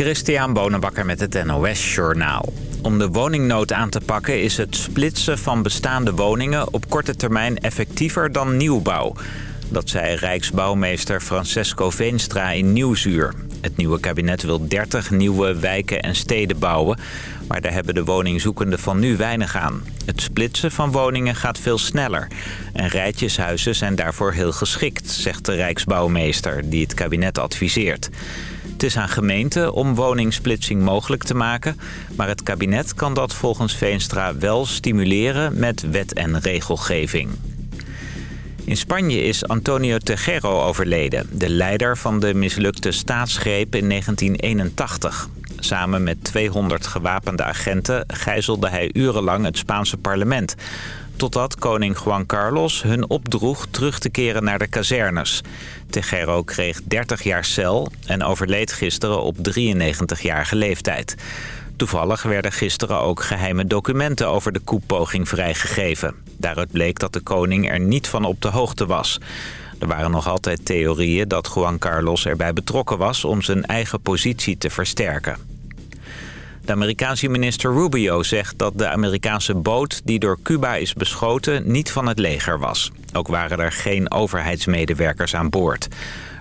Christian Bonenbakker met het NOS Journaal. Om de woningnood aan te pakken is het splitsen van bestaande woningen op korte termijn effectiever dan nieuwbouw. Dat zei Rijksbouwmeester Francesco Veenstra in Nieuwsuur. Het nieuwe kabinet wil 30 nieuwe wijken en steden bouwen. Maar daar hebben de woningzoekenden van nu weinig aan. Het splitsen van woningen gaat veel sneller. En rijtjeshuizen zijn daarvoor heel geschikt, zegt de Rijksbouwmeester die het kabinet adviseert. Het is aan gemeenten om woningsplitsing mogelijk te maken... maar het kabinet kan dat volgens Veenstra wel stimuleren met wet en regelgeving. In Spanje is Antonio Tejero overleden, de leider van de mislukte staatsgreep in 1981. Samen met 200 gewapende agenten gijzelde hij urenlang het Spaanse parlement totdat koning Juan Carlos hun opdroeg terug te keren naar de kazernes. Tejero kreeg 30 jaar cel en overleed gisteren op 93-jarige leeftijd. Toevallig werden gisteren ook geheime documenten over de koepoging vrijgegeven. Daaruit bleek dat de koning er niet van op de hoogte was. Er waren nog altijd theorieën dat Juan Carlos erbij betrokken was om zijn eigen positie te versterken. De Amerikaanse minister Rubio zegt dat de Amerikaanse boot die door Cuba is beschoten niet van het leger was. Ook waren er geen overheidsmedewerkers aan boord.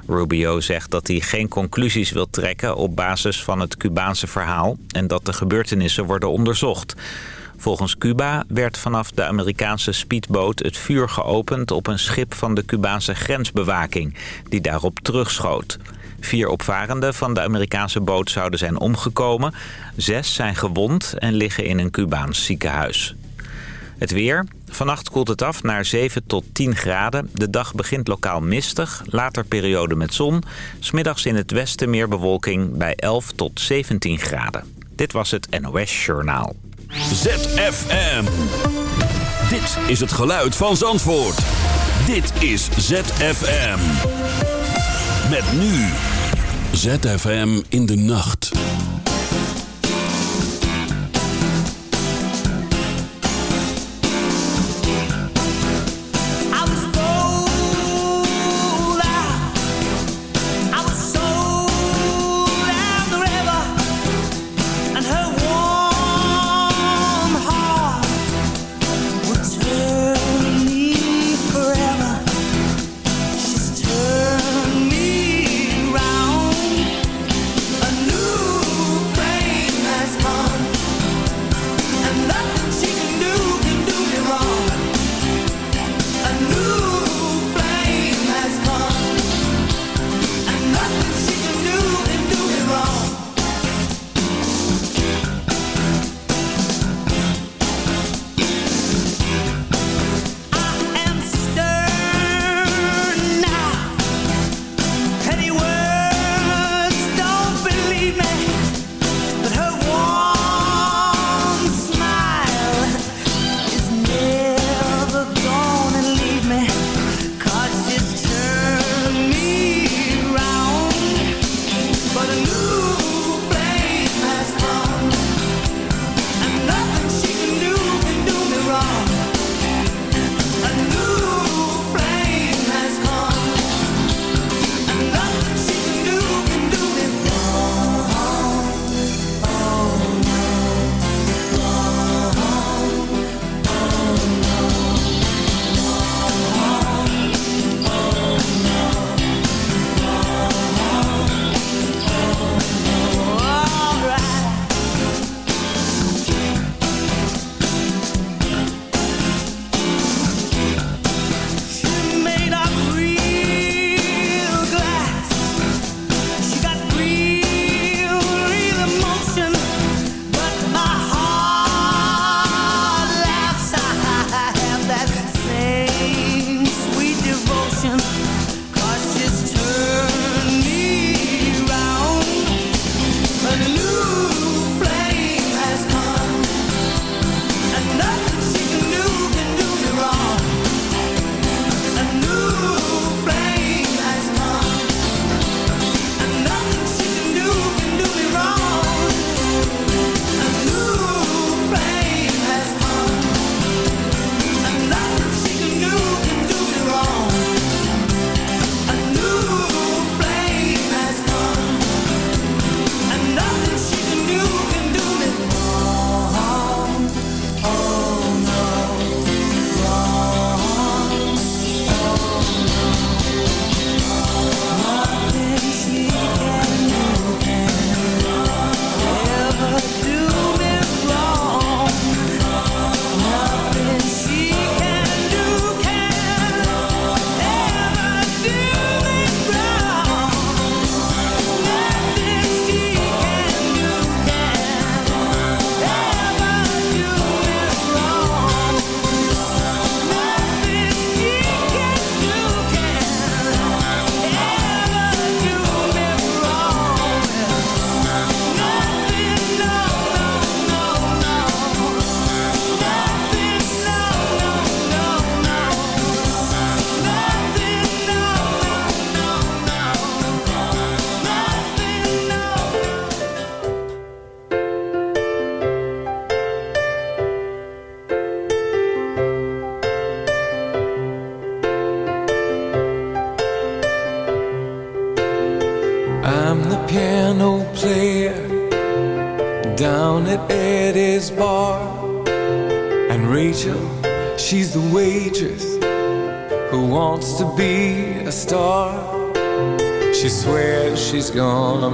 Rubio zegt dat hij geen conclusies wil trekken op basis van het Cubaanse verhaal... en dat de gebeurtenissen worden onderzocht. Volgens Cuba werd vanaf de Amerikaanse speedboot het vuur geopend op een schip van de Cubaanse grensbewaking... die daarop terugschoot. Vier opvarenden van de Amerikaanse boot zouden zijn omgekomen. Zes zijn gewond en liggen in een Cubaans ziekenhuis. Het weer. Vannacht koelt het af naar 7 tot 10 graden. De dag begint lokaal mistig, later periode met zon. Smiddags in het westen meer bewolking bij 11 tot 17 graden. Dit was het NOS Journaal. ZFM. Dit is het geluid van Zandvoort. Dit is ZFM. Met nu. ZFM in de nacht.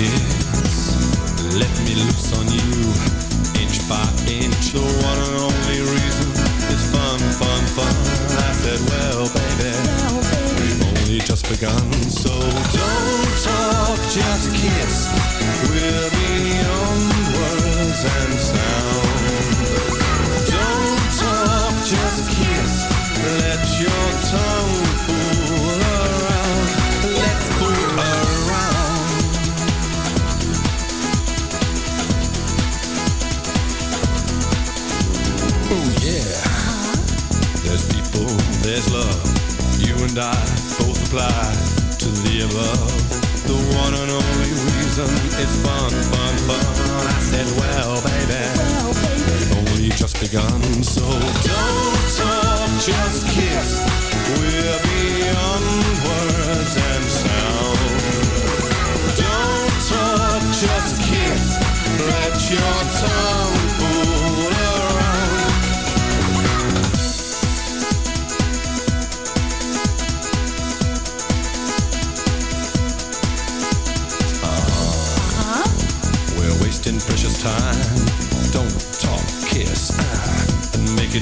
kiss. Let me loose on you, inch by inch. The one and only reason is fun, fun, fun. I said, well, baby, we've only just begun. fun, fun, fun. I said, well, baby, well, baby. only just begun. So don't talk, just kiss. We're beyond words and sound. Don't talk, just kiss. Let your tongue.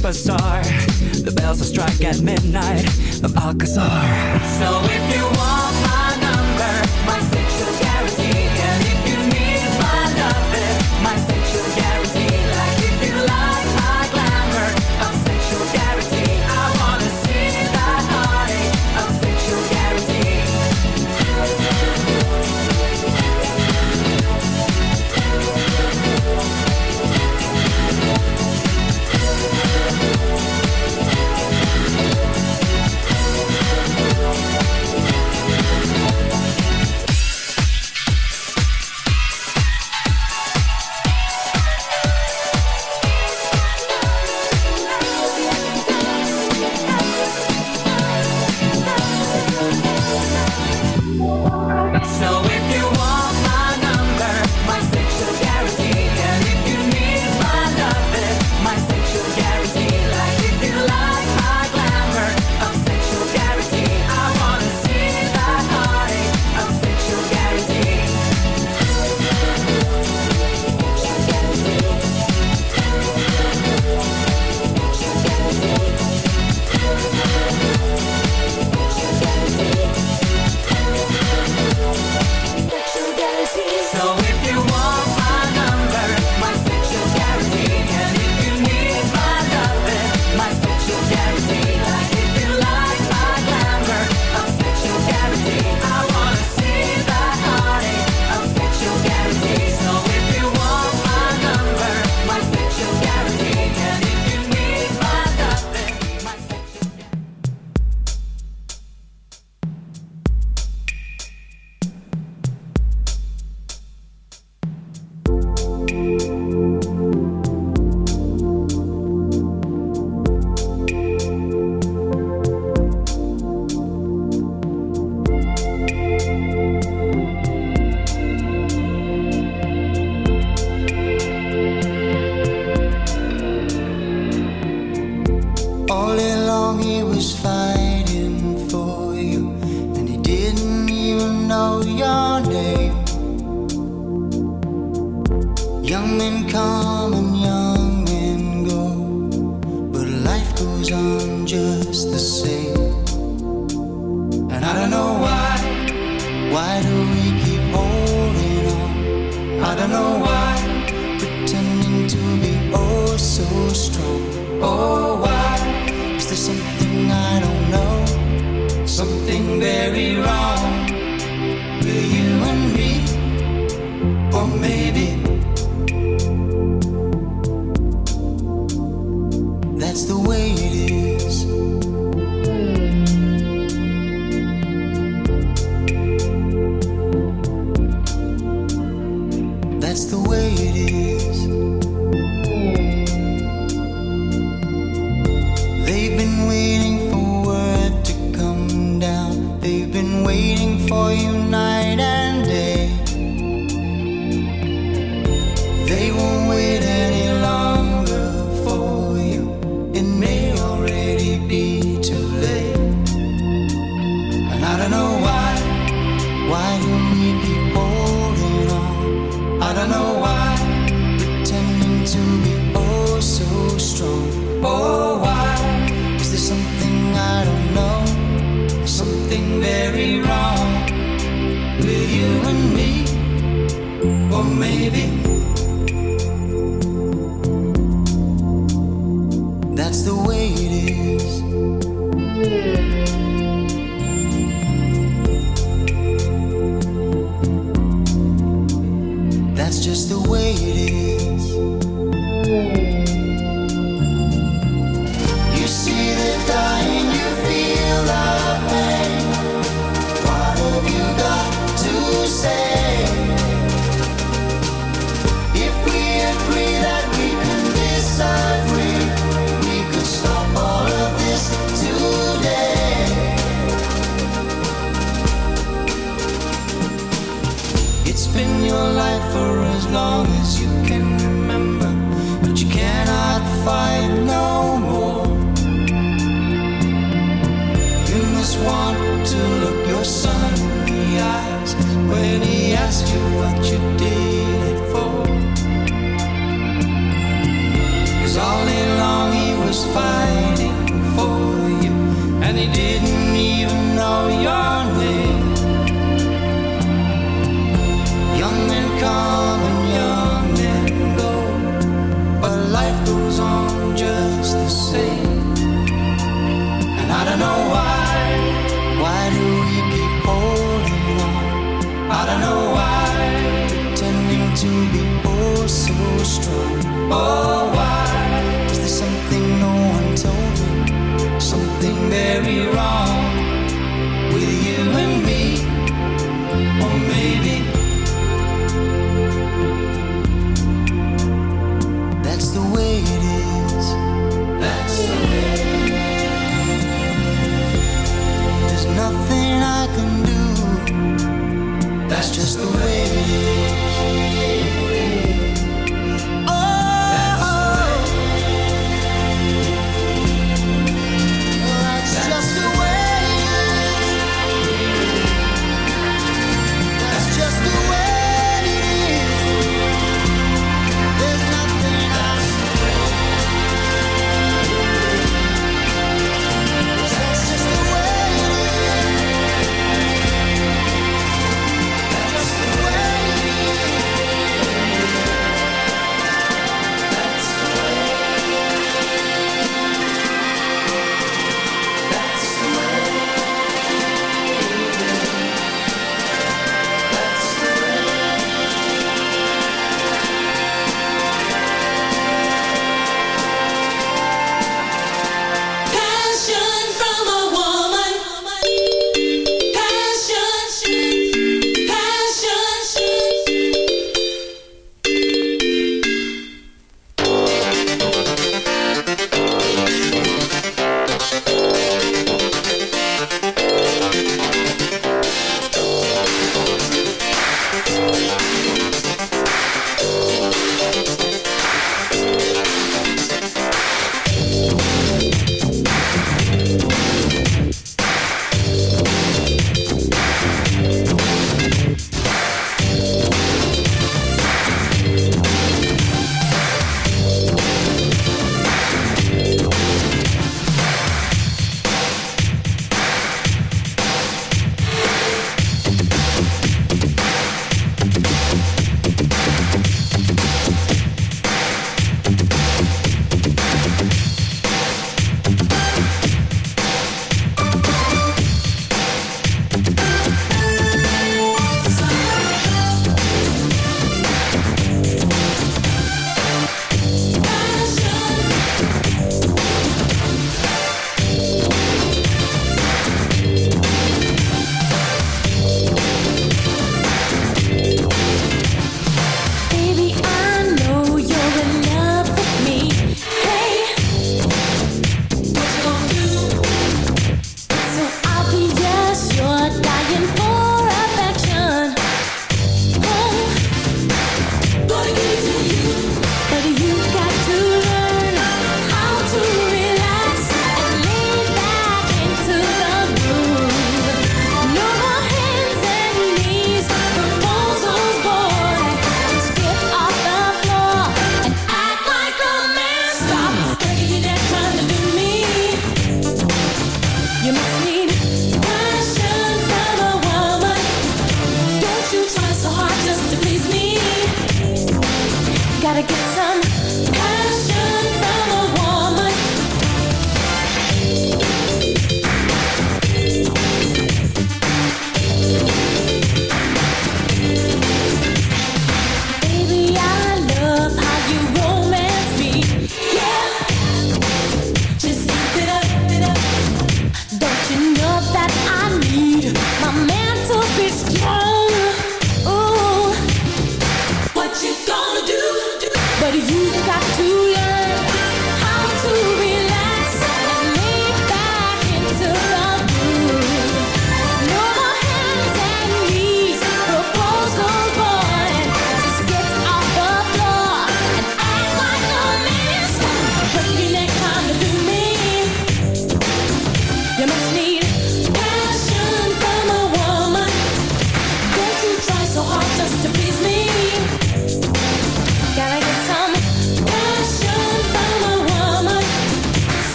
superstar. The bells will strike at midnight. The Alcazar.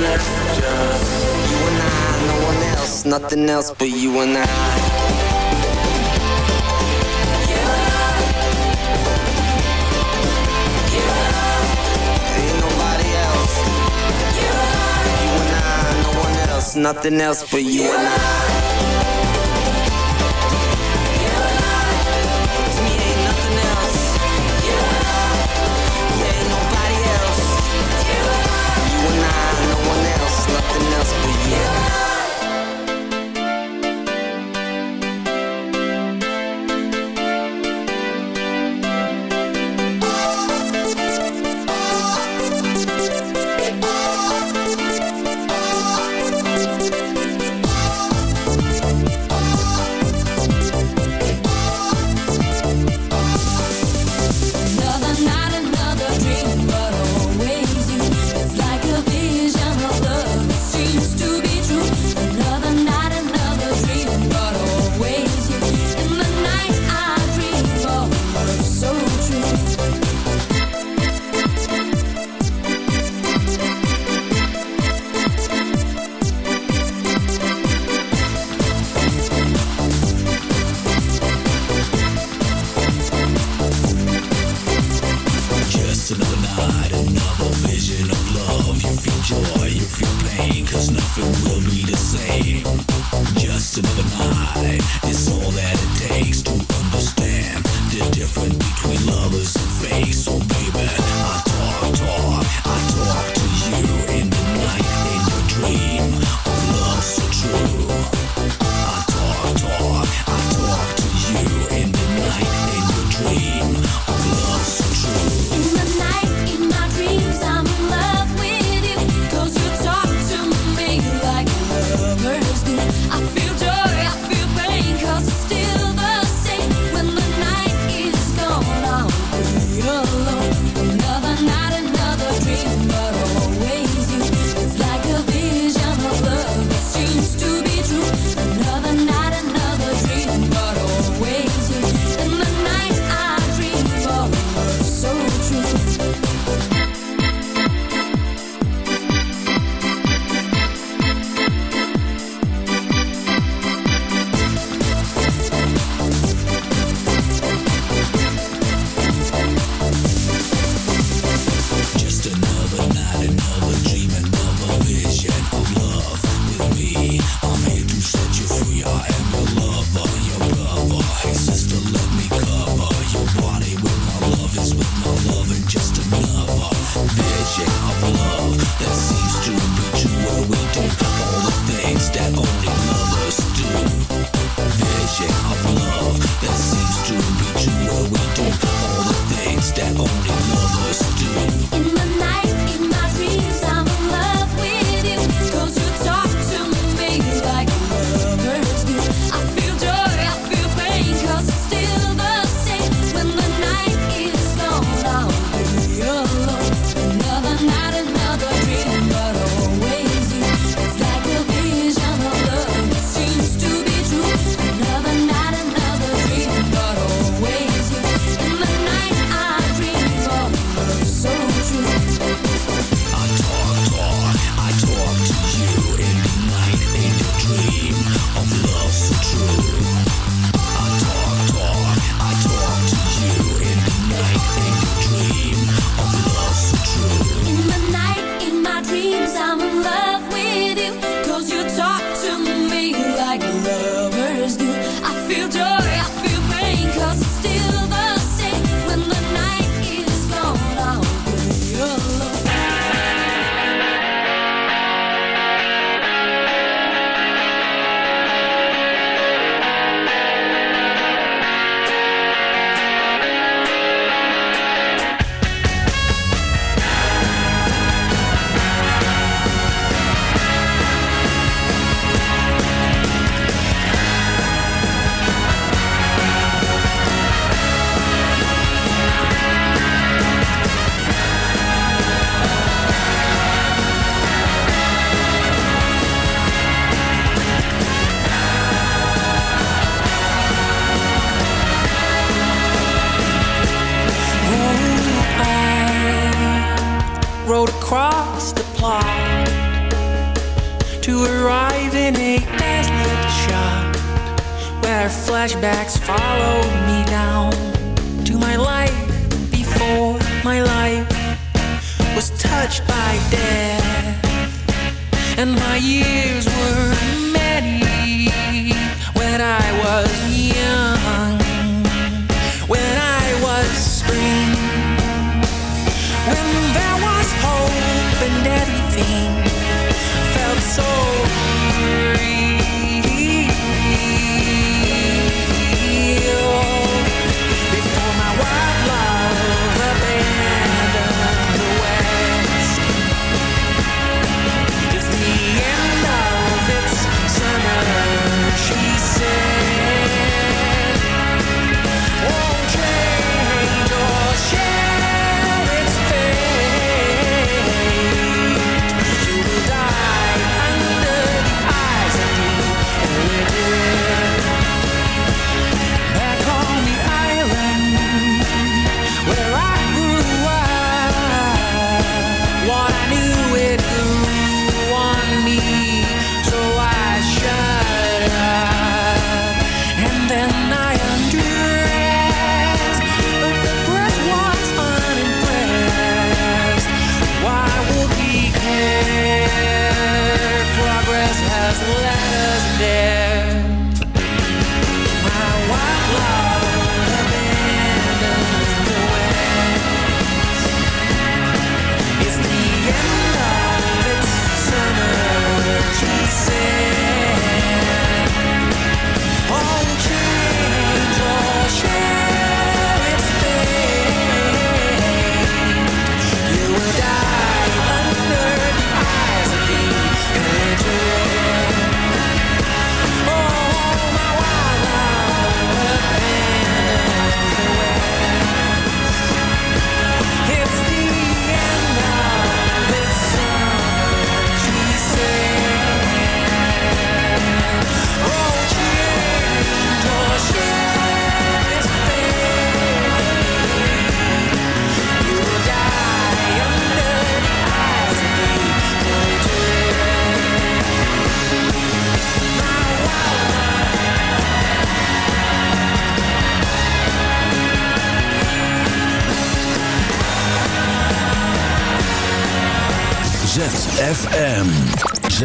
left, just you and I, no one else, nothing else but you and I. Ain't nobody else. You and I, no one else, nothing else but you and I.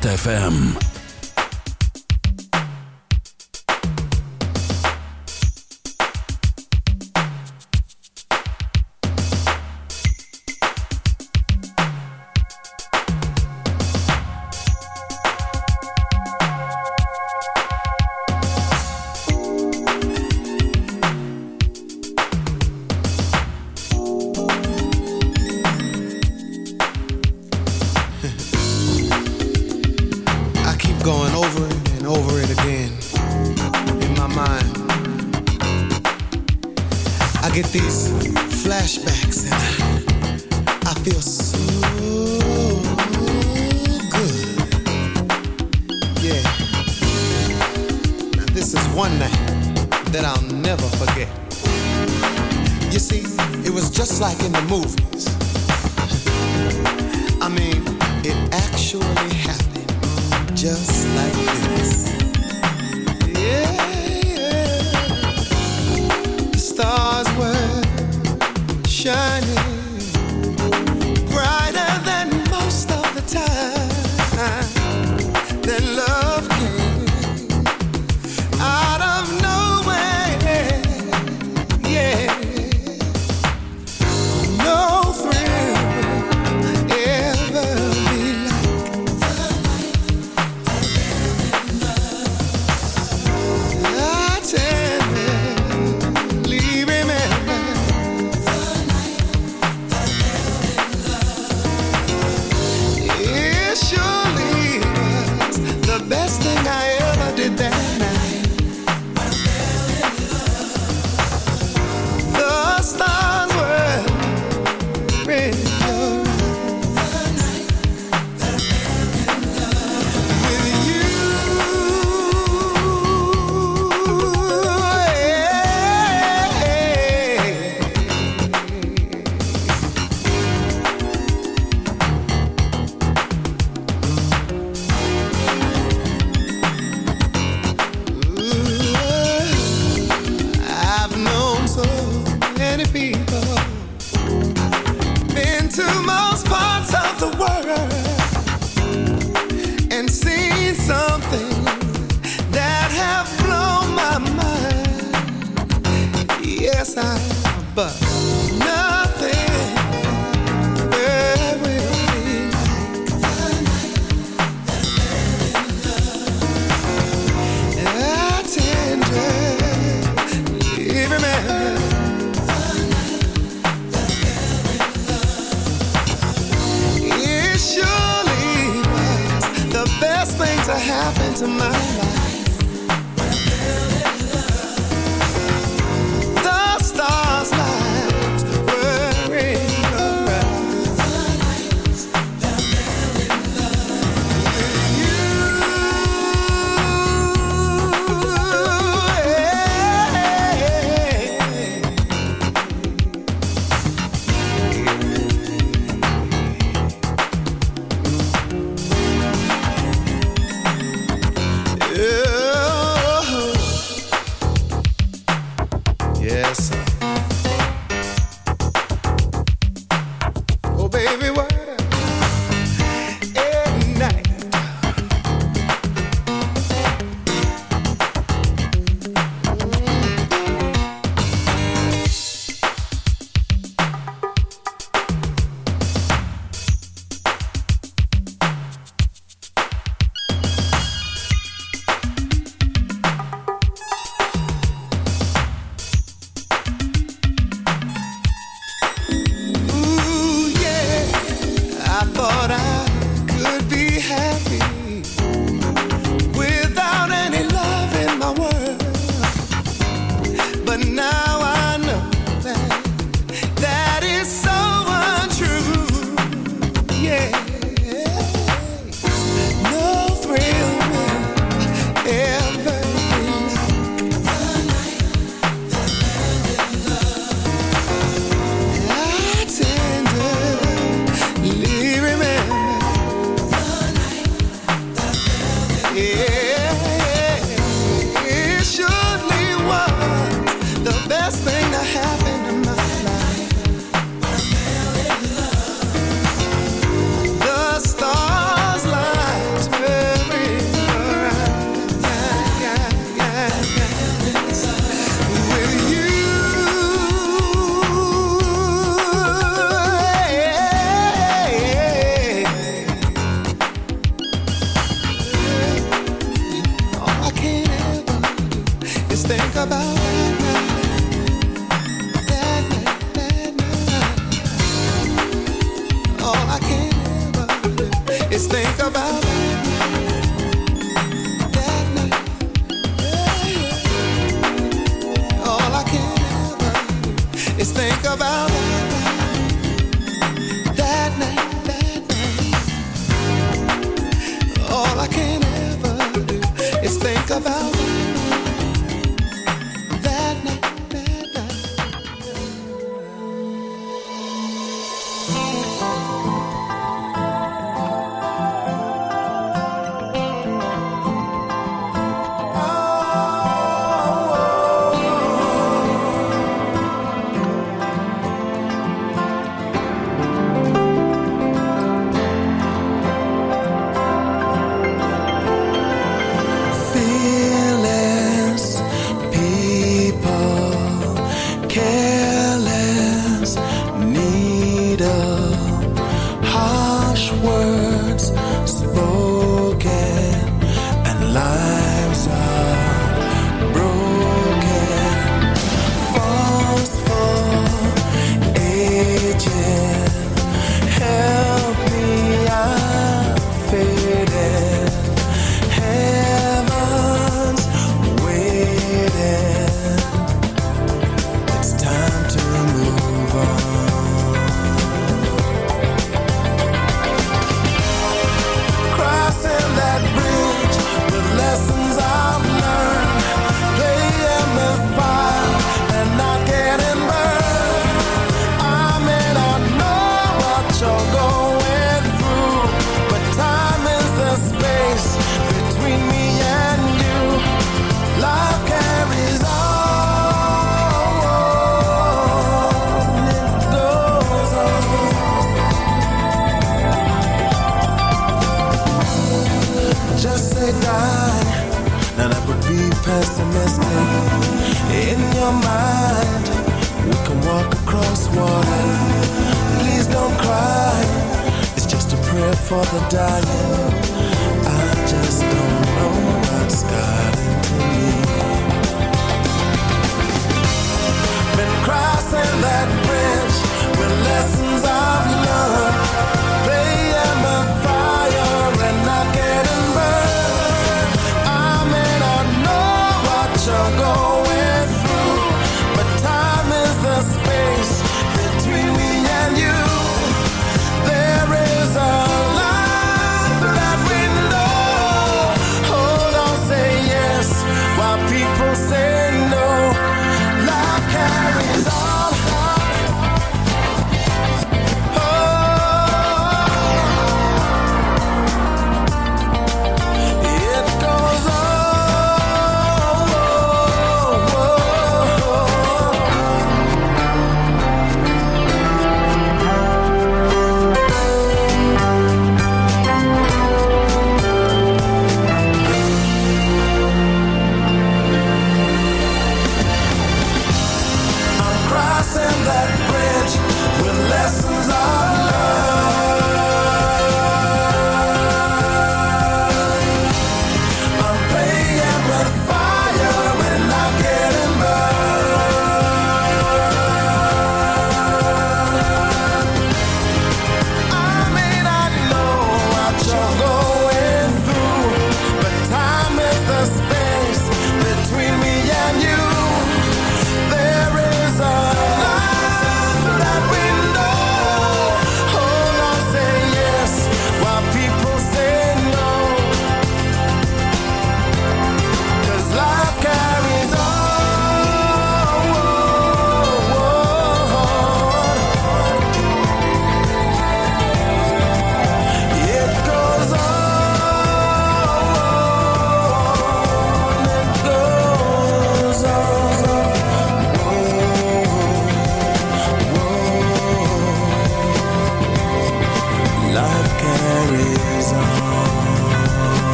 ZFM.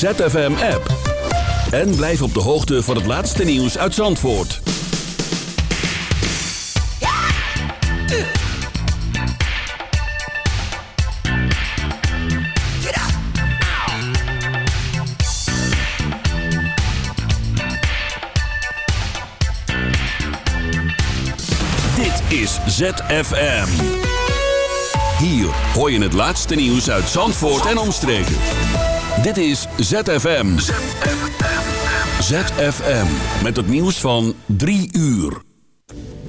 ZFM-app. En blijf op de hoogte van het laatste nieuws uit Zandvoort. Dit is ZFM. Hier hoor je het laatste nieuws uit Zandvoort en omstreken. Dit is ZFM. ZFM. Met het nieuws van 3 uur.